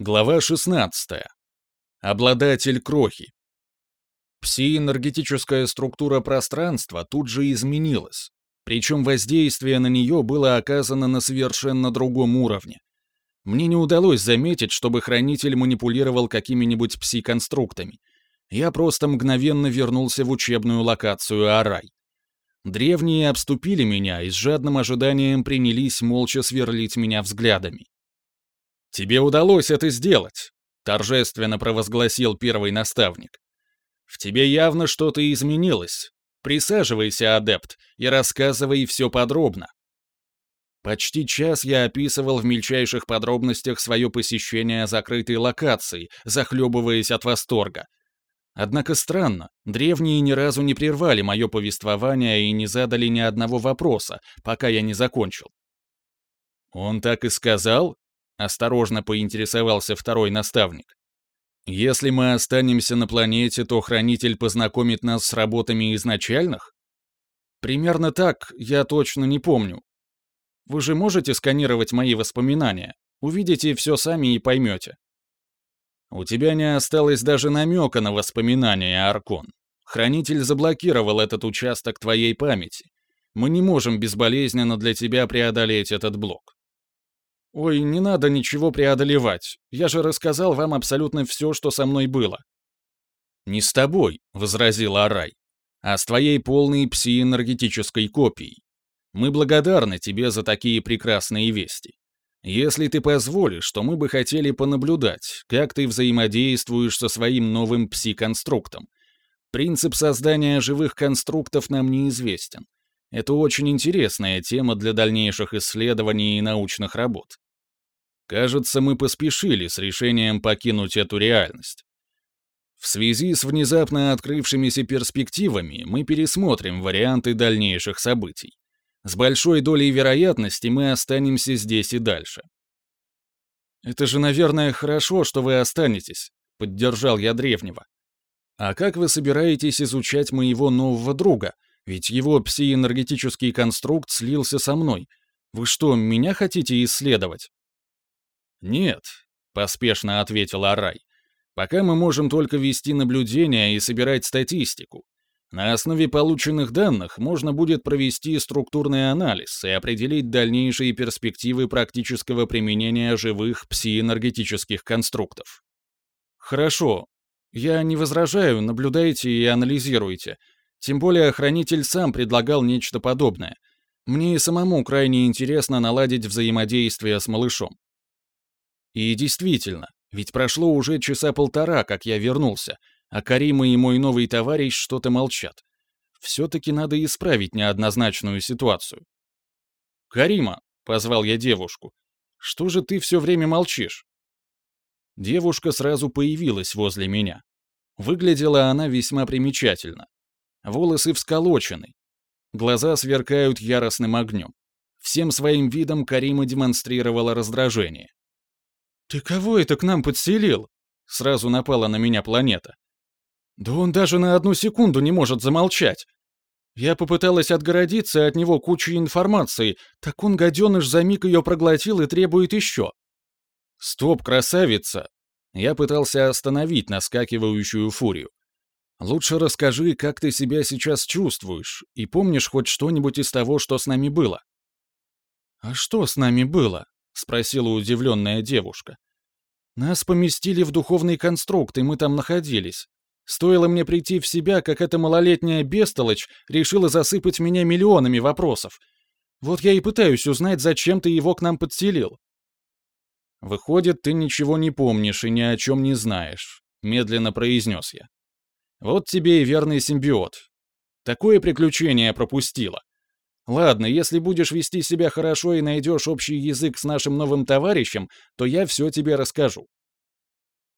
Глава 16. Обладатель крохи. Псиэнергетическая структура пространства тут же изменилась, причем воздействие на нее было оказано на совершенно другом уровне. Мне не удалось заметить, чтобы хранитель манипулировал какими-нибудь пси-конструктами. Я просто мгновенно вернулся в учебную локацию Арай. Древние обступили меня и с жадным ожиданием принялись молча сверлить меня взглядами. «Тебе удалось это сделать», — торжественно провозгласил первый наставник. «В тебе явно что-то изменилось. Присаживайся, адепт, и рассказывай все подробно». Почти час я описывал в мельчайших подробностях свое посещение закрытой локации, захлебываясь от восторга. Однако странно, древние ни разу не прервали мое повествование и не задали ни одного вопроса, пока я не закончил. «Он так и сказал?» Осторожно поинтересовался второй наставник. Если мы останемся на планете, то хранитель познакомит нас с работами изначальных? Примерно так, я точно не помню. Вы же можете сканировать мои воспоминания? Увидите все сами и поймете. У тебя не осталось даже намека на воспоминания, Аркон. Хранитель заблокировал этот участок твоей памяти. Мы не можем безболезненно для тебя преодолеть этот блок. «Ой, не надо ничего преодолевать. Я же рассказал вам абсолютно все, что со мной было». «Не с тобой», — возразила Арай, «а с твоей полной псиэнергетической копией. Мы благодарны тебе за такие прекрасные вести. Если ты позволишь, то мы бы хотели понаблюдать, как ты взаимодействуешь со своим новым пси-конструктом. Принцип создания живых конструктов нам неизвестен. Это очень интересная тема для дальнейших исследований и научных работ. Кажется, мы поспешили с решением покинуть эту реальность. В связи с внезапно открывшимися перспективами мы пересмотрим варианты дальнейших событий. С большой долей вероятности мы останемся здесь и дальше. «Это же, наверное, хорошо, что вы останетесь», — поддержал я древнего. «А как вы собираетесь изучать моего нового друга? Ведь его псиэнергетический конструкт слился со мной. Вы что, меня хотите исследовать?» «Нет», — поспешно ответил Арай. «Пока мы можем только вести наблюдения и собирать статистику. На основе полученных данных можно будет провести структурный анализ и определить дальнейшие перспективы практического применения живых псиэнергетических конструктов». «Хорошо. Я не возражаю, наблюдайте и анализируйте. Тем более хранитель сам предлагал нечто подобное. Мне и самому крайне интересно наладить взаимодействие с малышом. И действительно, ведь прошло уже часа полтора, как я вернулся, а Карима и мой новый товарищ что-то молчат. Все-таки надо исправить неоднозначную ситуацию. «Карима», — позвал я девушку, — «что же ты все время молчишь?» Девушка сразу появилась возле меня. Выглядела она весьма примечательно. Волосы всколочены. Глаза сверкают яростным огнем. Всем своим видом Карима демонстрировала раздражение. «Ты кого это к нам подселил?» Сразу напала на меня планета. «Да он даже на одну секунду не может замолчать. Я попыталась отгородиться от него кучей информации, так он, гаденыш, за миг ее проглотил и требует еще». «Стоп, красавица!» Я пытался остановить наскакивающую фурию. «Лучше расскажи, как ты себя сейчас чувствуешь, и помнишь хоть что-нибудь из того, что с нами было?» «А что с нами было?» — спросила удивленная девушка. «Нас поместили в духовный конструкт, и мы там находились. Стоило мне прийти в себя, как эта малолетняя бестолочь решила засыпать меня миллионами вопросов. Вот я и пытаюсь узнать, зачем ты его к нам подселил». «Выходит, ты ничего не помнишь и ни о чем не знаешь», — медленно произнес я. «Вот тебе и верный симбиот. Такое приключение пропустила. Ладно, если будешь вести себя хорошо и найдешь общий язык с нашим новым товарищем, то я все тебе расскажу.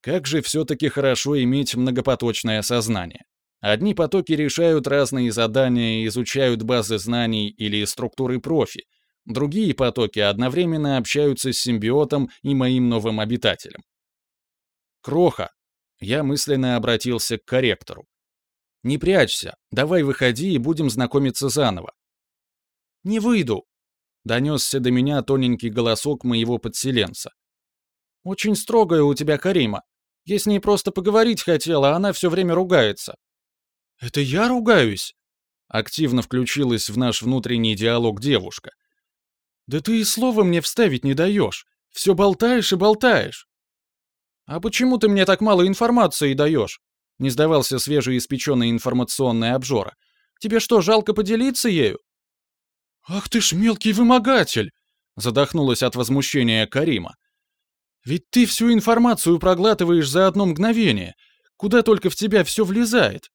Как же все-таки хорошо иметь многопоточное сознание. Одни потоки решают разные задания, изучают базы знаний или структуры профи. Другие потоки одновременно общаются с симбиотом и моим новым обитателем. Кроха. Я мысленно обратился к корректору. Не прячься, давай выходи и будем знакомиться заново. «Не выйду!» — донесся до меня тоненький голосок моего подселенца. Очень строгая у тебя Карима. Я с ней просто поговорить хотела, а она все время ругается». «Это я ругаюсь?» Активно включилась в наш внутренний диалог девушка. «Да ты и слова мне вставить не даешь. Все болтаешь и болтаешь». «А почему ты мне так мало информации даешь?» Не сдавался свежеиспеченный информационный обжора. «Тебе что, жалко поделиться ею?» «Ах ты ж мелкий вымогатель!» Задохнулась от возмущения Карима. «Ведь ты всю информацию проглатываешь за одно мгновение. Куда только в тебя все влезает».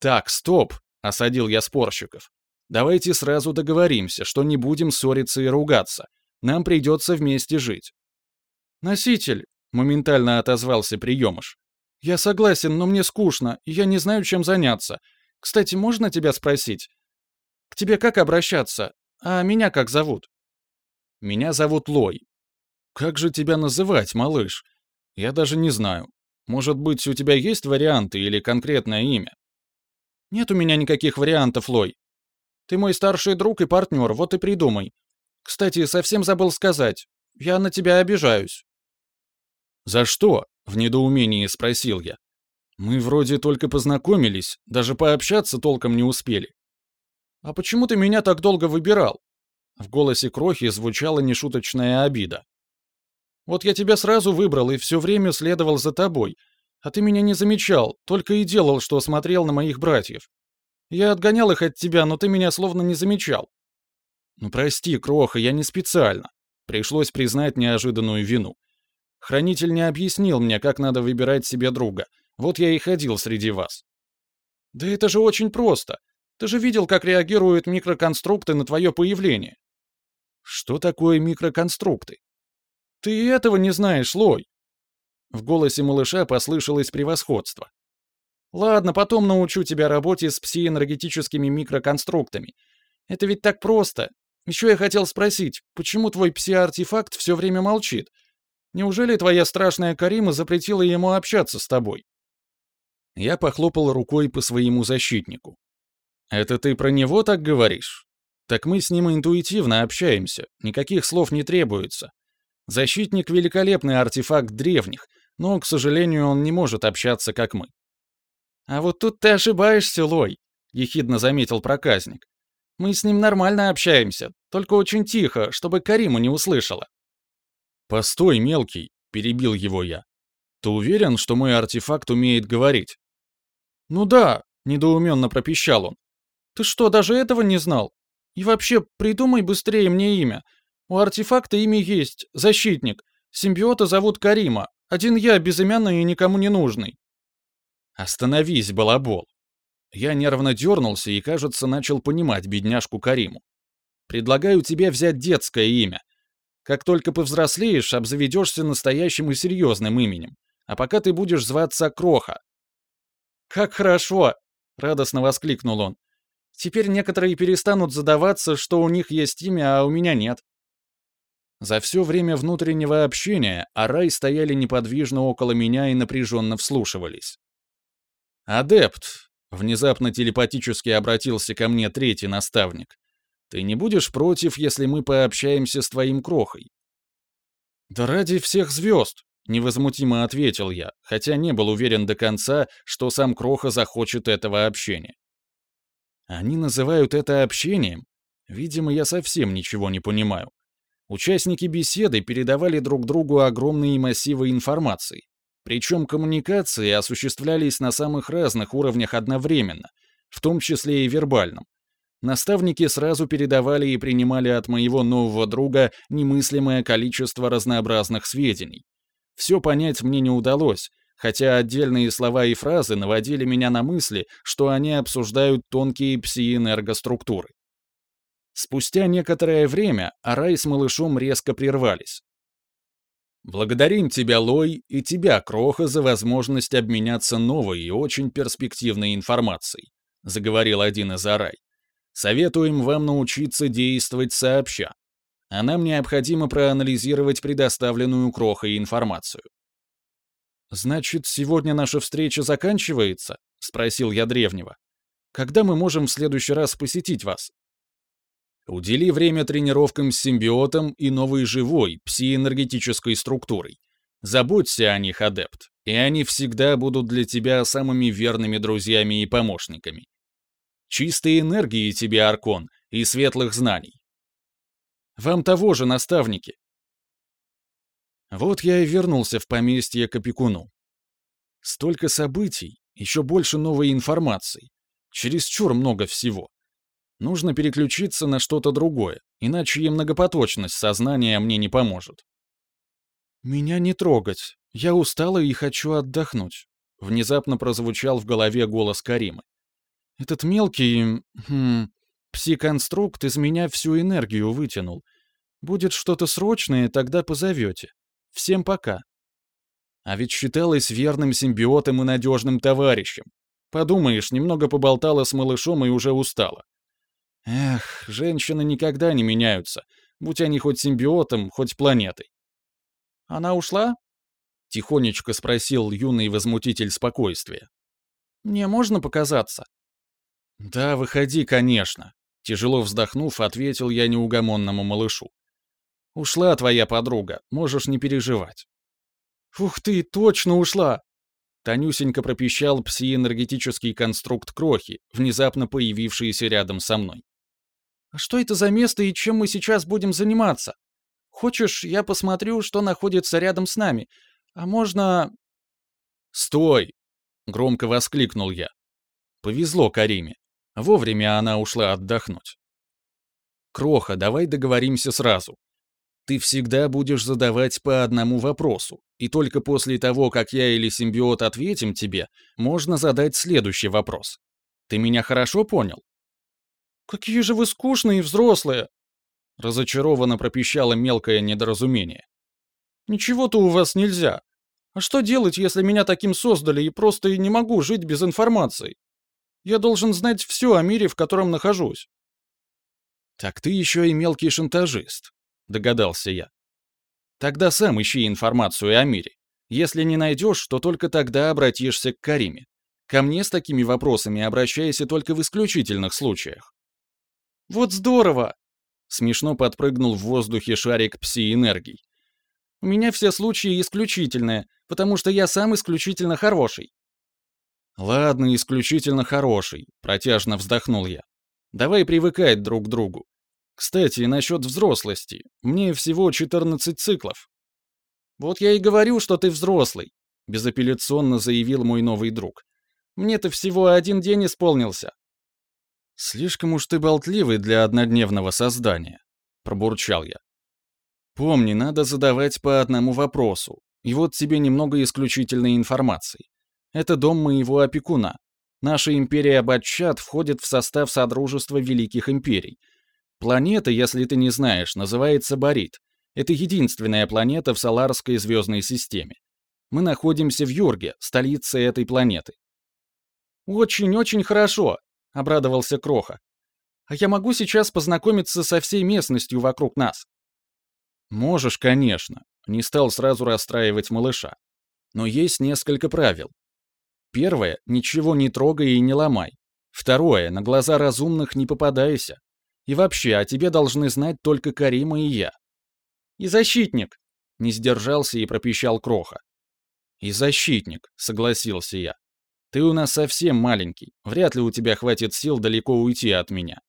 «Так, стоп!» — осадил я спорщиков. «Давайте сразу договоримся, что не будем ссориться и ругаться. Нам придется вместе жить». «Носитель!» — моментально отозвался приемыш. «Я согласен, но мне скучно, и я не знаю, чем заняться. Кстати, можно тебя спросить? К тебе как обращаться? А меня как зовут?» «Меня зовут Лой». «Как же тебя называть, малыш?» «Я даже не знаю. Может быть, у тебя есть варианты или конкретное имя?» «Нет у меня никаких вариантов, Лой. Ты мой старший друг и партнер, вот и придумай. Кстати, совсем забыл сказать. Я на тебя обижаюсь». «За что?» — в недоумении спросил я. «Мы вроде только познакомились, даже пообщаться толком не успели». «А почему ты меня так долго выбирал?» В голосе Крохи звучала нешуточная обида. «Вот я тебя сразу выбрал и все время следовал за тобой, а ты меня не замечал, только и делал, что смотрел на моих братьев. Я отгонял их от тебя, но ты меня словно не замечал». «Ну прости, Кроха, я не специально». Пришлось признать неожиданную вину. Хранитель не объяснил мне, как надо выбирать себе друга. Вот я и ходил среди вас. Да это же очень просто. Ты же видел, как реагируют микроконструкты на твое появление. Что такое микроконструкты? Ты этого не знаешь, Лой. В голосе малыша послышалось превосходство. Ладно, потом научу тебя работе с псиэнергетическими микроконструктами. Это ведь так просто. Еще я хотел спросить, почему твой пси-артефакт все время молчит? Неужели твоя страшная Карима запретила ему общаться с тобой?» Я похлопал рукой по своему защитнику. «Это ты про него так говоришь? Так мы с ним интуитивно общаемся, никаких слов не требуется. Защитник — великолепный артефакт древних, но, к сожалению, он не может общаться, как мы». «А вот тут ты ошибаешься, Лой», — ехидно заметил проказник. «Мы с ним нормально общаемся, только очень тихо, чтобы Карима не услышала». «Постой, мелкий», — перебил его я. «Ты уверен, что мой артефакт умеет говорить?» «Ну да», — недоуменно пропищал он. «Ты что, даже этого не знал? И вообще, придумай быстрее мне имя. У артефакта имя есть, защитник. Симбиота зовут Карима. Один я, безымянный и никому не нужный». «Остановись, балабол». Я нервно дернулся и, кажется, начал понимать бедняжку Кариму. «Предлагаю тебе взять детское имя, как только повзрослеешь, обзаведешься настоящим и серьезным именем. А пока ты будешь зваться Кроха». «Как хорошо!» — радостно воскликнул он. «Теперь некоторые перестанут задаваться, что у них есть имя, а у меня нет». За все время внутреннего общения Арай стояли неподвижно около меня и напряженно вслушивались. «Адепт», — внезапно телепатически обратился ко мне третий наставник, ты не будешь против, если мы пообщаемся с твоим крохой?» «Да ради всех звезд!» — невозмутимо ответил я, хотя не был уверен до конца, что сам Кроха захочет этого общения. Они называют это общением? Видимо, я совсем ничего не понимаю. Участники беседы передавали друг другу огромные массивы информации. Причем коммуникации осуществлялись на самых разных уровнях одновременно, в том числе и вербальном. Наставники сразу передавали и принимали от моего нового друга немыслимое количество разнообразных сведений. Все понять мне не удалось, хотя отдельные слова и фразы наводили меня на мысли, что они обсуждают тонкие псиэнергоструктуры. Спустя некоторое время Арай с малышом резко прервались. «Благодарим тебя, Лой, и тебя, Кроха, за возможность обменяться новой и очень перспективной информацией», заговорил один из Арай. Советуем вам научиться действовать сообща. А нам необходимо проанализировать предоставленную крохой информацию. «Значит, сегодня наша встреча заканчивается?» — спросил я древнего. «Когда мы можем в следующий раз посетить вас?» Удели время тренировкам с симбиотом и новой живой, псиэнергетической структурой. Заботься о них, адепт, и они всегда будут для тебя самыми верными друзьями и помощниками. Чистой энергии тебе, Аркон, и светлых знаний. Вам того же, наставники. Вот я и вернулся в поместье к опекуну. Столько событий, еще больше новой информации. Чересчур много всего. Нужно переключиться на что-то другое, иначе и многопоточность сознания мне не поможет. «Меня не трогать. Я устала и хочу отдохнуть», — внезапно прозвучал в голове голос Каримы. «Этот мелкий... Хм, псиконструкт из меня всю энергию вытянул. Будет что-то срочное, тогда позовете. Всем пока». А ведь считалась верным симбиотом и надежным товарищем. Подумаешь, немного поболтала с малышом и уже устала. Эх, женщины никогда не меняются, будь они хоть симбиотом, хоть планетой. «Она ушла?» — тихонечко спросил юный возмутитель спокойствия. «Мне можно показаться?» «Да, выходи, конечно», — тяжело вздохнув, ответил я неугомонному малышу. «Ушла твоя подруга, можешь не переживать». «Ух ты, точно ушла!» Танюсенько пропищал псиэнергетический конструкт крохи, внезапно появившийся рядом со мной. А что это за место и чем мы сейчас будем заниматься? Хочешь, я посмотрю, что находится рядом с нами? А можно...» «Стой!» — громко воскликнул я. Повезло Кариме. Вовремя она ушла отдохнуть. «Кроха, давай договоримся сразу. Ты всегда будешь задавать по одному вопросу, и только после того, как я или симбиот ответим тебе, можно задать следующий вопрос. Ты меня хорошо понял?» «Какие же вы скучные взрослые!» Разочарованно пропищало мелкое недоразумение. «Ничего-то у вас нельзя. А что делать, если меня таким создали и просто и не могу жить без информации? Я должен знать все о мире, в котором нахожусь». «Так ты еще и мелкий шантажист», — догадался я. «Тогда сам ищи информацию о мире. Если не найдешь, то только тогда обратишься к Кариме. Ко мне с такими вопросами обращайся только в исключительных случаях. Вот здорово!» Смешно подпрыгнул в воздухе шарик пси-энергий. «У меня все случаи исключительные, потому что я сам исключительно хороший». «Ладно, исключительно хороший», — протяжно вздохнул я. «Давай привыкать друг к другу. Кстати, насчет взрослости. Мне всего 14 циклов». «Вот я и говорю, что ты взрослый», — безапелляционно заявил мой новый друг. «Мне-то всего один день исполнился». «Слишком уж ты болтливый для однодневного создания», — пробурчал я. «Помни, надо задавать по одному вопросу, и вот тебе немного исключительной информации. Это дом моего опекуна. Наша империя Батчат входит в состав Содружества Великих Империй. Планета, если ты не знаешь, называется Борит. Это единственная планета в Соларской звездной системе. Мы находимся в Юрге, столице этой планеты. «Очень-очень хорошо», — обрадовался Кроха. «А я могу сейчас познакомиться со всей местностью вокруг нас?» «Можешь, конечно», — не стал сразу расстраивать малыша. «Но есть несколько правил. Первое — ничего не трогай и не ломай. Второе — на глаза разумных не попадайся. И вообще, о тебе должны знать только Карима и я». «И защитник!» — не сдержался и пропищал Кроха. «И защитник», — согласился я. Ты у нас совсем маленький, вряд ли у тебя хватит сил далеко уйти от меня.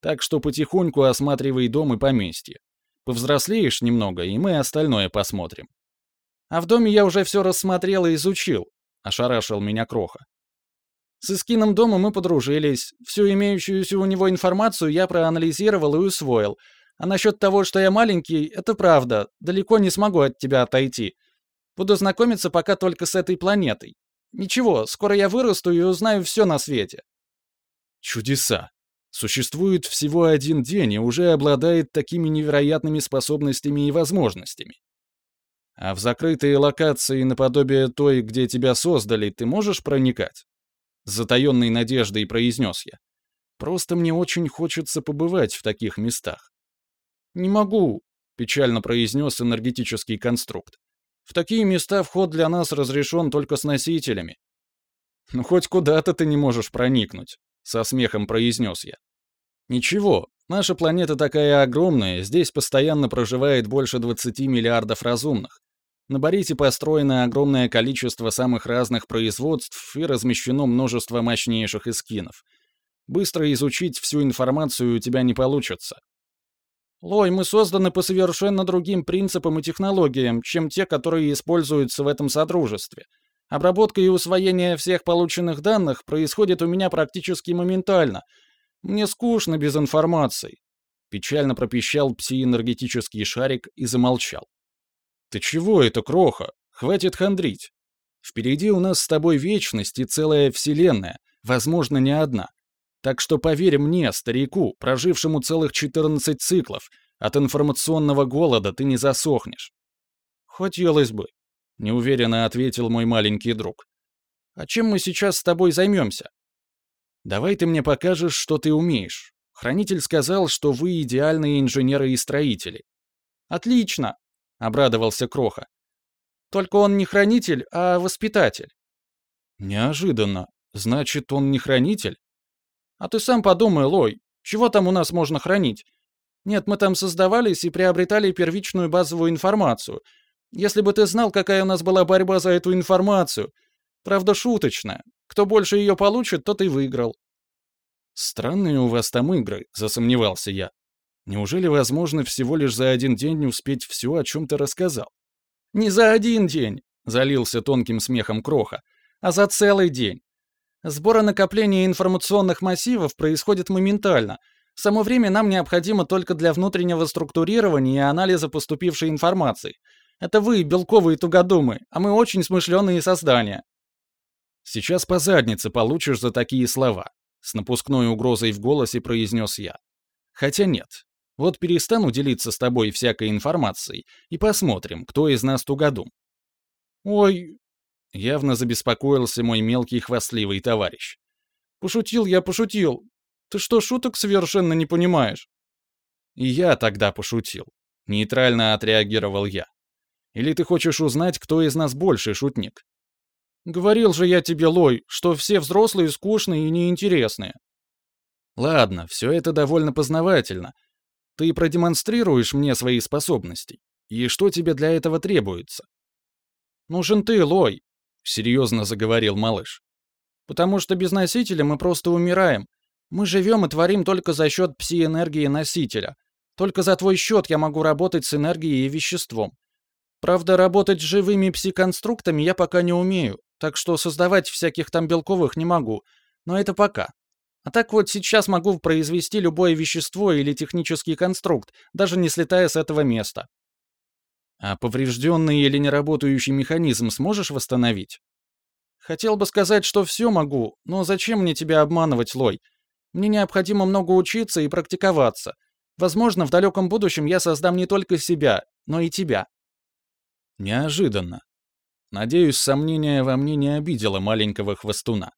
Так что потихоньку осматривай дом и поместье. Повзрослеешь немного, и мы остальное посмотрим. А в доме я уже все рассмотрел и изучил, — ошарашил меня Кроха. С Искином дома мы подружились, всю имеющуюся у него информацию я проанализировал и усвоил. А насчет того, что я маленький, это правда, далеко не смогу от тебя отойти. Буду знакомиться пока только с этой планетой. Ничего, скоро я вырасту и узнаю все на свете. Чудеса. Существует всего один день и уже обладает такими невероятными способностями и возможностями. А в закрытые локации наподобие той, где тебя создали, ты можешь проникать? С затаенной надеждой произнес я. Просто мне очень хочется побывать в таких местах. «Не могу», — печально произнес энергетический конструкт. В такие места вход для нас разрешен только с носителями. Ну хоть куда-то ты не можешь проникнуть, со смехом произнес я. Ничего, Наша планета такая огромная, здесь постоянно проживает больше 20 миллиардов разумных. На Борите построено огромное количество самых разных производств и размещено множество мощнейших эскинов. Быстро изучить всю информацию у тебя не получится. Лой, мы созданы по совершенно другим принципам и технологиям, чем те, которые используются в этом содружестве. Обработка и усвоение всех полученных данных происходит у меня практически моментально. Мне скучно без информации. Печально пропищал псиэнергетический шарик и замолчал. «Ты чего это, Кроха? Хватит хандрить. Впереди у нас с тобой вечность и целая вселенная, возможно, не одна. Так что поверь мне, старику, прожившему целых 14 циклов, от информационного голода ты не засохнешь». «Хотелось бы», — неуверенно ответил мой маленький друг. «А чем мы сейчас с тобой займемся?» «Давай ты мне покажешь, что ты умеешь. Хранитель сказал, что вы идеальные инженеры и строители». «Отлично!» Обрадовался Кроха. Только он не хранитель, а воспитатель. Неожиданно. Значит, он не хранитель? А ты сам подумай, Лой, чего там у нас можно хранить? Нет, мы там создавались и приобретали первичную базовую информацию. Если бы ты знал, какая у нас была борьба за эту информацию. Правда, шуточная. Кто больше ее получит, тот и выиграл. Странные у вас там игры, засомневался я. Неужели возможно всего лишь за один день успеть все, о чем ты рассказал? Не за один день, залился тонким смехом Кроха, а за целый день. Сбор и накопление информационных массивов происходит моментально. Само время нам необходимо только для внутреннего структурирования и анализа поступившей информации. Это вы, белковые тугодумы, а мы очень смышленые создания. Сейчас по заднице получишь за такие слова, с напускной угрозой в голосе произнес я. Хотя нет, вот перестану делиться с тобой всякой информацией и посмотрим, кто из нас тугодум. Ой, явно забеспокоился мой мелкий хвастливый товарищ. Пошутил я, пошутил. Ты что, шуток совершенно не понимаешь? И я тогда пошутил. Нейтрально отреагировал я. Или ты хочешь узнать, кто из нас больше шутник? Говорил же я тебе, Лой, что все взрослые скучные и неинтересные. Ладно, все это довольно познавательно, ты продемонстрируешь мне свои способности. И что тебе для этого требуется? Нужен ты, Лой, серьезно заговорил малыш. Потому что без носителя мы просто умираем. Мы живем и творим только за счет пси-энергии носителя. Только за твой счет я могу работать с энергией и веществом. Правда, работать с живыми пси-конструктами я пока не умею, так что создавать всяких там белковых не могу. Но это пока. А так вот сейчас могу произвести любое вещество или технический конструкт, даже не слетая с этого места. А поврежденный или неработающий механизм сможешь восстановить? Хотел бы сказать, что все могу, но зачем мне тебя обманывать, Лой? Мне необходимо много учиться и практиковаться. Возможно, в далеком будущем я создам не только себя, но и тебя. Неожиданно. Надеюсь, сомнение во мне не обидело маленького хвостуна.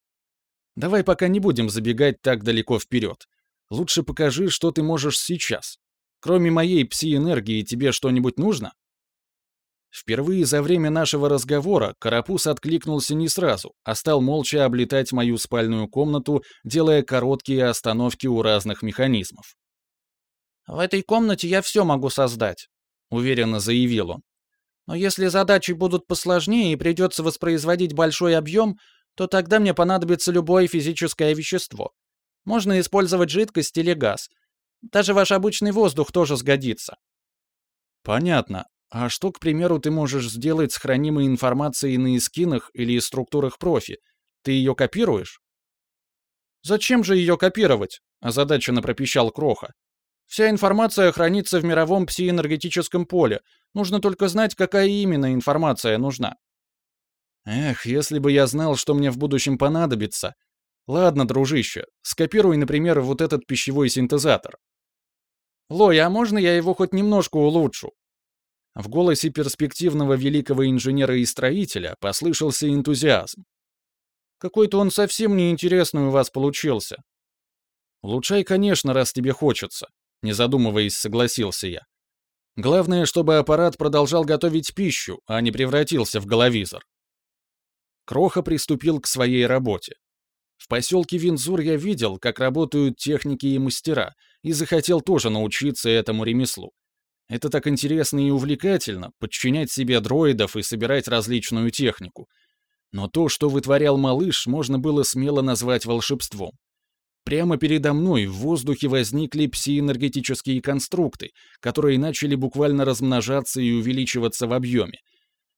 Давай пока не будем забегать так далеко вперед. Лучше покажи, что ты можешь сейчас. Кроме моей пси-энергии тебе что-нибудь нужно?» Впервые за время нашего разговора Карапуз откликнулся не сразу, а стал молча облетать мою спальную комнату, делая короткие остановки у разных механизмов. «В этой комнате я все могу создать», — уверенно заявил он. «Но если задачи будут посложнее и придется воспроизводить большой объем, то тогда мне понадобится любое физическое вещество. Можно использовать жидкость или газ. Даже ваш обычный воздух тоже сгодится. Понятно. А что, к примеру, ты можешь сделать с хранимой информацией на эскинах или структурах профи? Ты ее копируешь? Зачем же ее копировать? Озадаченно пропищал Кроха. Вся информация хранится в мировом псиэнергетическом поле. Нужно только знать, какая именно информация нужна. Эх, если бы я знал, что мне в будущем понадобится. Ладно, дружище, скопируй, например, вот этот пищевой синтезатор. Лой, а можно я его хоть немножко улучшу? В голосе перспективного великого инженера и строителя послышался энтузиазм. Какой-то он совсем неинтересный у вас получился. Улучшай, конечно, раз тебе хочется, не задумываясь, согласился я. Главное, чтобы аппарат продолжал готовить пищу, а не превратился в головизор. Кроха приступил к своей работе. В поселке Винзур я видел, как работают техники и мастера, и захотел тоже научиться этому ремеслу. Это так интересно и увлекательно — подчинять себе дроидов и собирать различную технику. Но то, что вытворял малыш, можно было смело назвать волшебством. Прямо передо мной в воздухе возникли псиэнергетические конструкты, которые начали буквально размножаться и увеличиваться в объеме.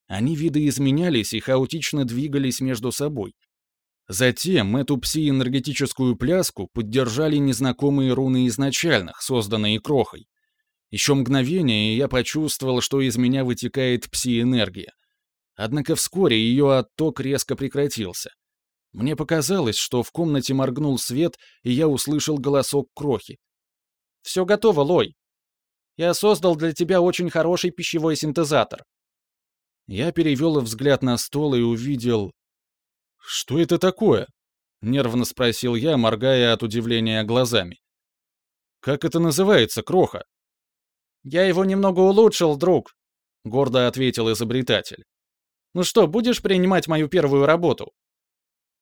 Они видоизменялись и хаотично двигались между собой. Затем эту псиэнергетическую пляску поддержали незнакомые руны изначальных, созданные крохой. Еще мгновение, и я почувствовал, что из меня вытекает пси-энергия. Однако вскоре ее отток резко прекратился. Мне показалось, что в комнате моргнул свет, и я услышал голосок крохи. «Все готово, Лой. Я создал для тебя очень хороший пищевой синтезатор». Я перевел взгляд на стол и увидел... «Что это такое?» — нервно спросил я, моргая от удивления глазами. «Как это называется, кроха?» «Я его немного улучшил, друг», — гордо ответил изобретатель. «Ну что, будешь принимать мою первую работу?»